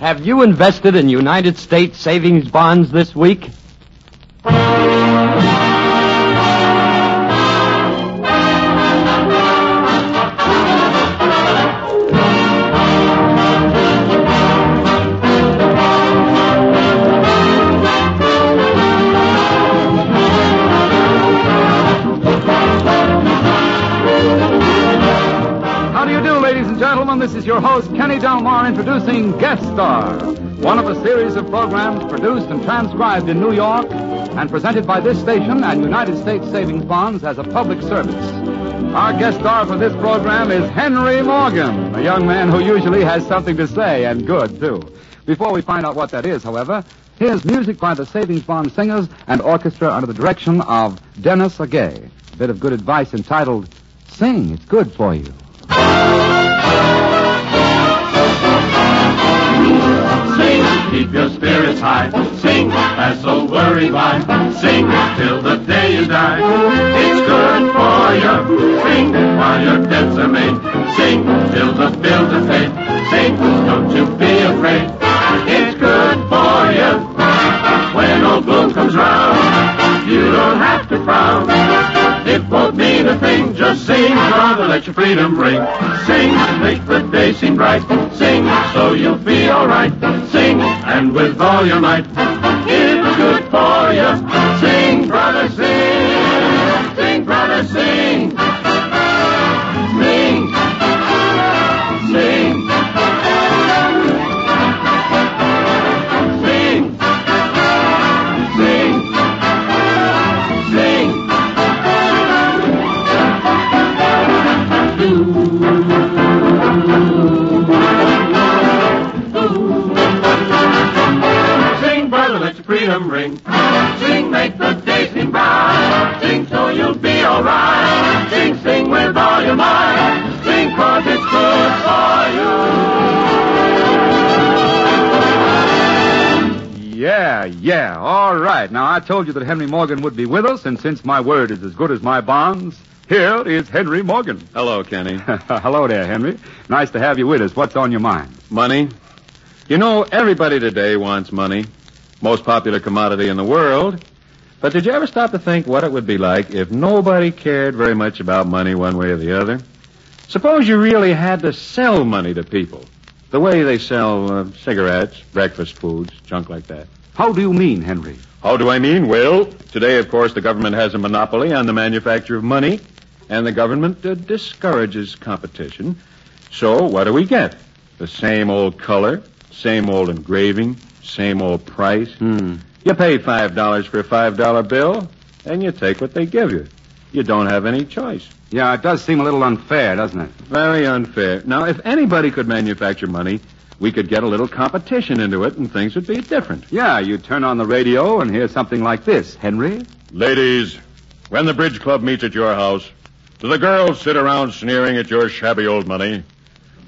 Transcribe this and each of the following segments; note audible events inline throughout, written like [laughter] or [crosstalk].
Have you invested in United States savings bonds this week? This is your host, Kenny Delmar, introducing Guest Star, one of a series of programs produced and transcribed in New York and presented by this station and United States Savings Bonds as a public service. Our guest star for this program is Henry Morgan, a young man who usually has something to say, and good, too. Before we find out what that is, however, here's music by the Savings Bond Singers and orchestra under the direction of Dennis Agay. A bit of good advice entitled, Sing, It's Good for You. Keep your spirits high. Sing, pass old worry by. Sing till the day you die. It's good for you. Sing while your debts are made. Sing till the bills are paid. Sing, don't you be afraid. It's good for you. When old gloom comes round, you don't have to frown. It won't mean a thing, just sing, brother, let your freedom ring. Sing, make the day seem bright. Sing, so you'll be and with all your might, it's good for Yeah, yeah. All right. Now, I told you that Henry Morgan would be with us, and since my word is as good as my bonds, here is Henry Morgan. [laughs] Hello, Kenny. Hello there, Henry. Nice to have you with us. What's on your mind? Money? You know, everybody today wants money. Most popular commodity in the world. But did you ever stop to think what it would be like if nobody cared very much about money one way or the other? Suppose you really had to sell money to people. The way they sell uh, cigarettes, breakfast foods, junk like that. How do you mean, Henry? How do I mean? Well, today, of course, the government has a monopoly on the manufacture of money, and the government uh, discourages competition. So, what do we get? The same old color, same old engraving, same old price. Hmm. You pay five dollars for a five dollar bill, and you take what they give you. You don't have any choice. Yeah, it does seem a little unfair, doesn't it? Very unfair. Now, if anybody could manufacture money, we could get a little competition into it, and things would be different. Yeah, you turn on the radio and hear something like this. Henry? Ladies, when the bridge club meets at your house, do the girls sit around sneering at your shabby old money?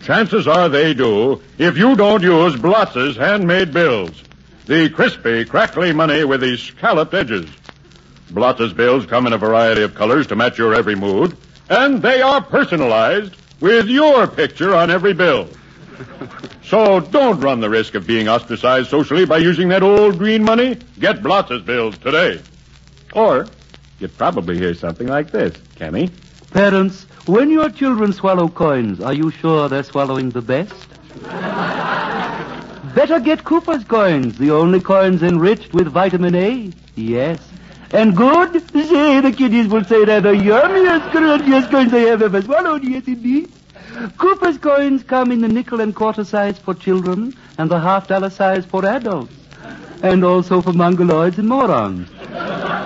Chances are they do if you don't use Blotz's handmade bills. The crispy, crackly money with the scalloped edges. Blotz's bills come in a variety of colors to match your every mood, and they are personalized with your picture on every bill. So don't run the risk of being ostracized socially by using that old green money. Get Blotz's bills today. Or you'd probably hear something like this, Kenny. Parents, when your children swallow coins, are you sure they're swallowing the best? Better get Cooper's coins, the only coins enriched with vitamin A. Yes. And good? Say, the kiddies will say the yummiest, crunchiest coins they have ever swallowed. Yes, indeed. Cooper's coins come in the nickel and quarter size for children and the half dollar size for adults. And also for mongoloids and morons.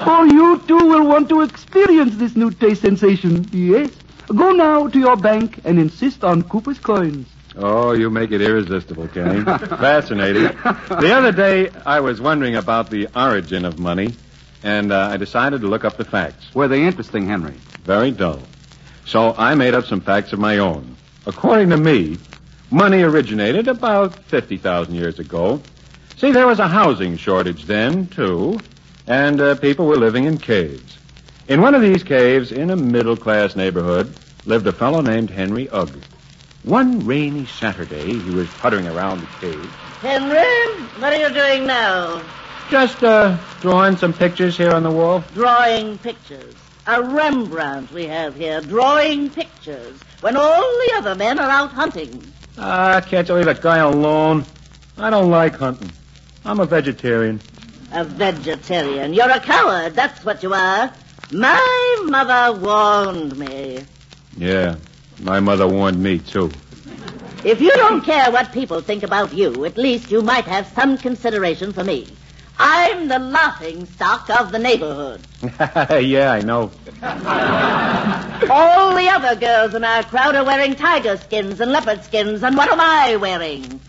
Oh, you too will want to experience this new taste sensation. Yes. Go now to your bank and insist on Cooper's coins. Oh, you make it irresistible, Kenny. Fascinating. The other day, I was wondering about the origin of money, and uh, I decided to look up the facts. Were they interesting, Henry? Very dull. So I made up some facts of my own. According to me, money originated about 50,000 years ago. See, there was a housing shortage then, too, and uh, people were living in caves. In one of these caves, in a middle class neighborhood, lived a fellow named Henry Ugg. One rainy Saturday, he was puttering around the cave. Henry, what are you doing now? Just, uh, drawing some pictures here on the wall. Drawing pictures. A Rembrandt we have here, drawing pictures, when all the other men are out hunting. Ah, can't you leave that guy alone? I don't like hunting. I'm a vegetarian. A vegetarian. You're a coward, that's what you are. My mother warned me. Yeah, my mother warned me, too. If you don't care what people think about you, at least you might have some consideration for me. I'm the laughing stock of the neighborhood. [laughs] yeah, I know. All the other girls in our crowd are wearing tiger skins and leopard skins, and what am I wearing?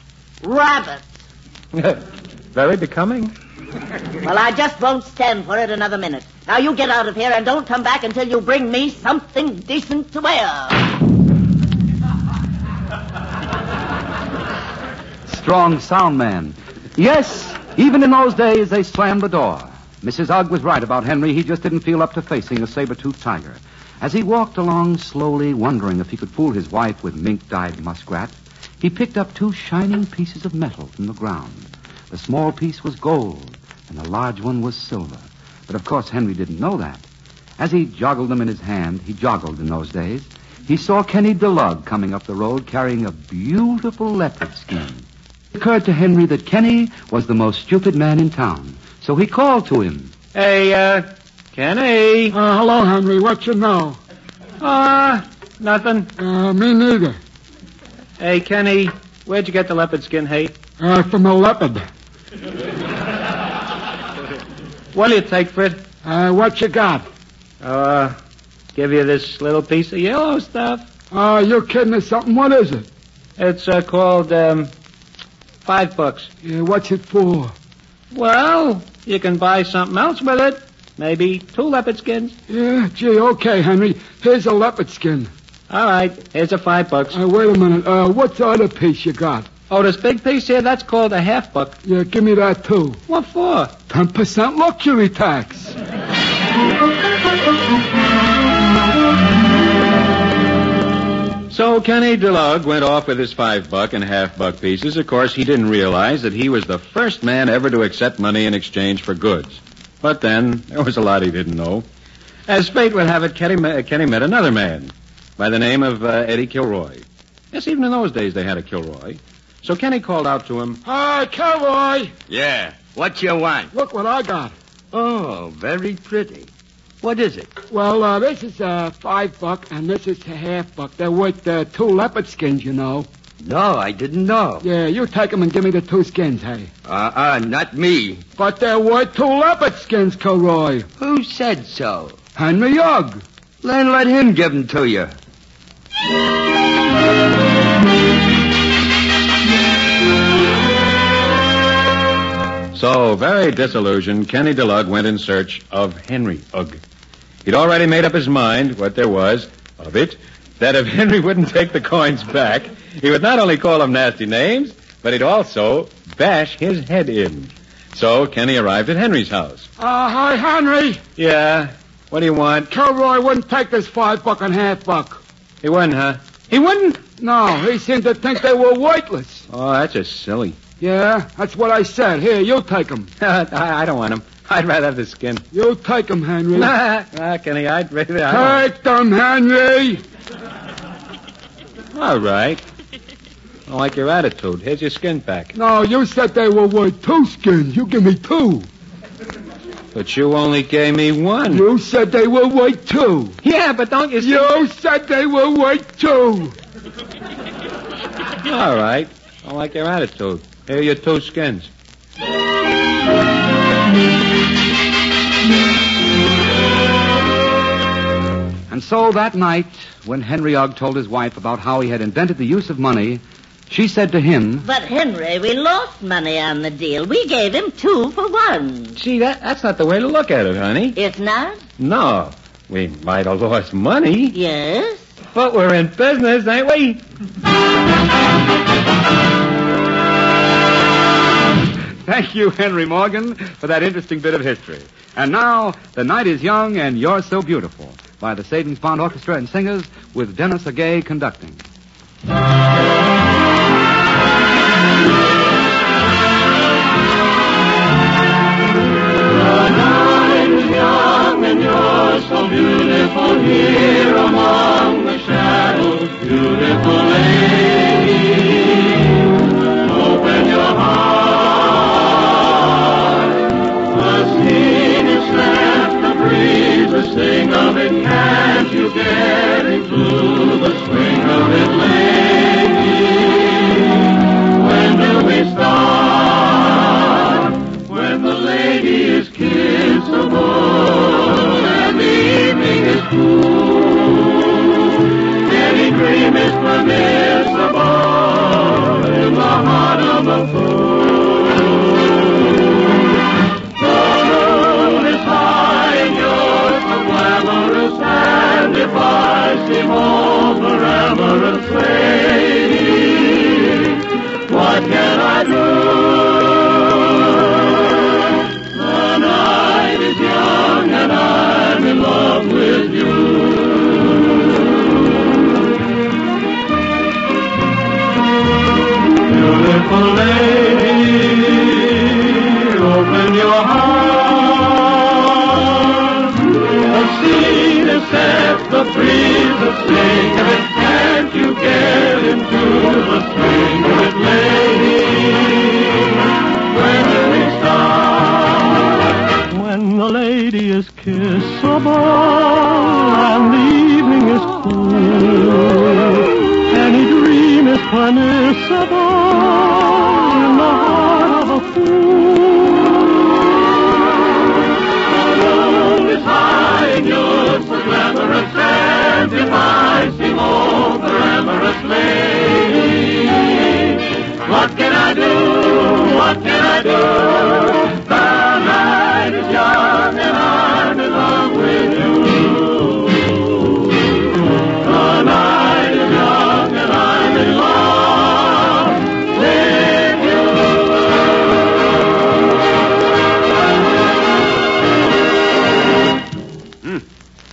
Rabbits. [laughs] Very becoming. Well, I just won't stand for it another minute. Now you get out of here and don't come back until you bring me something decent to wear. Strong sound man. Yes, even in those days, they slammed the door. Mrs. Ugg was right about Henry. He just didn't feel up to facing a saber-toothed tiger. As he walked along slowly, wondering if he could fool his wife with mink-dyed muskrat, he picked up two shining pieces of metal from the ground. The small piece was gold, and the large one was silver. But of course, Henry didn't know that. As he joggled them in his hand, he joggled in those days, he saw Kenny DeLug coming up the road carrying a beautiful leopard skin. It occurred to Henry that Kenny was the most stupid man in town, so he called to him. Hey, uh, Kenny. Uh, hello, Henry. What you know? Ah, nothing. Uh, me neither. Hey, Kenny, where'd you get the leopard skin, hey? Uh, from a leopard. What'll you take for it? Uh, what you got? Uh, give you this little piece of yellow stuff. Uh, you kidding me something? What is it? It's, uh, called, um, five bucks. Yeah, what's it for? Well, you can buy something else with it. Maybe two leopard skins. Yeah, gee, okay, Henry. Here's a leopard skin. All right, here's a five bucks. Uh, wait a minute. Uh, what's the other piece you got? Oh, this big piece here, that's called a half buck. Yeah, give me that too. What for? Ten percent luxury tax. [laughs] So Kenny DeLug went off with his five buck and half buck pieces. Of course, he didn't realize that he was the first man ever to accept money in exchange for goods. But then, there was a lot he didn't know. As fate would have it, Kenny, Kenny met another man by the name of uh, Eddie Kilroy. Yes, even in those days they had a Kilroy. So Kenny called out to him, Hi, Kilroy! Yeah. What you want? Look what I got. Oh, very pretty. What is it? Well, uh, this is a five buck and this is a half buck. They're worth uh, two leopard skins, you know. No, I didn't know. Yeah, you take 'em and give me the two skins, hey. Uh-uh, not me. But they're worth two leopard skins, Kilroy. Who said so? Henry Ugg. Then let him give 'em to you. So, very disillusioned, Kenny DeLug went in search of Henry Ugg. He'd already made up his mind what there was of it, that if [laughs] Henry wouldn't take the coins back, he would not only call him nasty names, but he'd also bash his head in. So Kenny arrived at Henry's house. Uh, hi, Henry. Yeah, what do you want? Kilroy wouldn't take this five buck and half buck. He wouldn't, huh? He wouldn't? No, he seemed to think they were worthless. Oh, that's just silly. Yeah, that's what I said. Here, you take 'em. [laughs] I, I don't want him. I'd rather have the skin. You take 'em, Henry. Nah, [laughs] Kenny, I'd rather. I Take them, Henry. All right. I don't like your attitude. Here's your skin back. No, you said they were worth two skins. You give me two. But you only gave me one. You said they were worth two. Yeah, but don't you see? You said they were worth two. All right. I don't like your attitude. Here are your two skins. And so that night, when Henry Ugg told his wife about how he had invented the use of money, she said to him, But Henry, we lost money on the deal. We gave him two for one. See, that that's not the way to look at it, honey. If not, No. We might have lost money, yes. but we're in business, ain't we? Thank you, Henry Morgan, for that interesting bit of history. And now, The Night is Young and You're So Beautiful by the Savings Bond Orchestra and Singers with Dennis Agay conducting. Is sing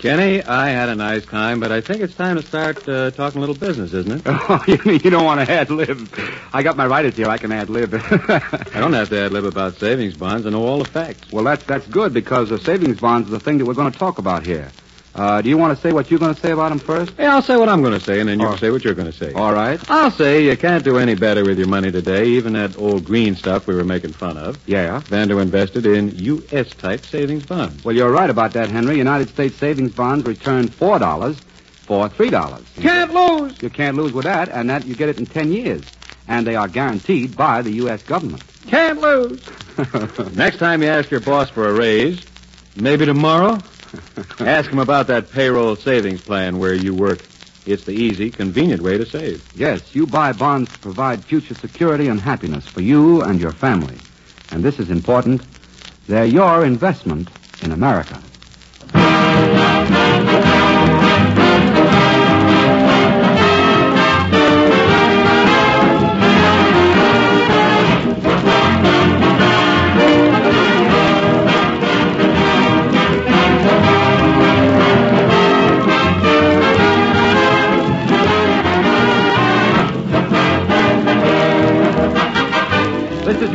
Kenny, I had a nice time, but I think it's time to start uh, talking a little business, isn't it? [laughs] Oh, you mean you don't want to ad lib? I got my writers here. I can ad lib. [laughs] I don't have to ad lib about savings bonds. I know all the facts. well, that's that's good because the savings bonds is the thing that we're going to talk about here. Uh, do you want to say what you're going to say about him first? Yeah, I'll say what I'm going to say, and then you Oh. can say what you're going to say. All right. I'll say you can't do any better with your money today, even that old green stuff we were making fun of. Yeah. Vander invested in U.S.-type savings bonds. Well, you're right about that, Henry. United States savings bonds return four dollars for three dollars. Can't lose. You can't lose with that, and that you get it in ten years, and they are guaranteed by the U.S. government. Can't lose. [laughs] Next time you ask your boss for a raise, maybe tomorrow, ask him about that payroll savings plan where you work. It's the easy, convenient way to save. Yes, you buy bonds to provide future security and happiness for you and your family. And this is important. They're your investment in America.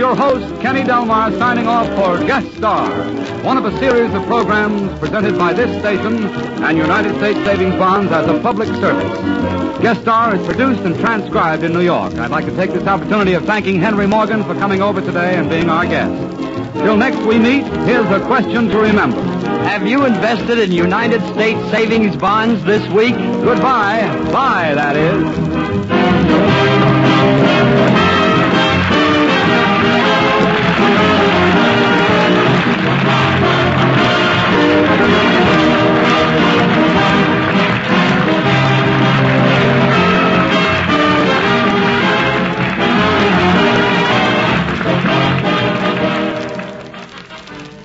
Your host, Kenny Delmar, signing off for Guest Star, one of a series of programs presented by this station and United States Savings Bonds as a public service. Guest Star is produced and transcribed in New York. I'd like to take this opportunity of thanking Henry Morgan for coming over today and being our guest. Till next we meet, here's a question to remember. Have you invested in United States savings bonds this week? Goodbye. Bye, that is.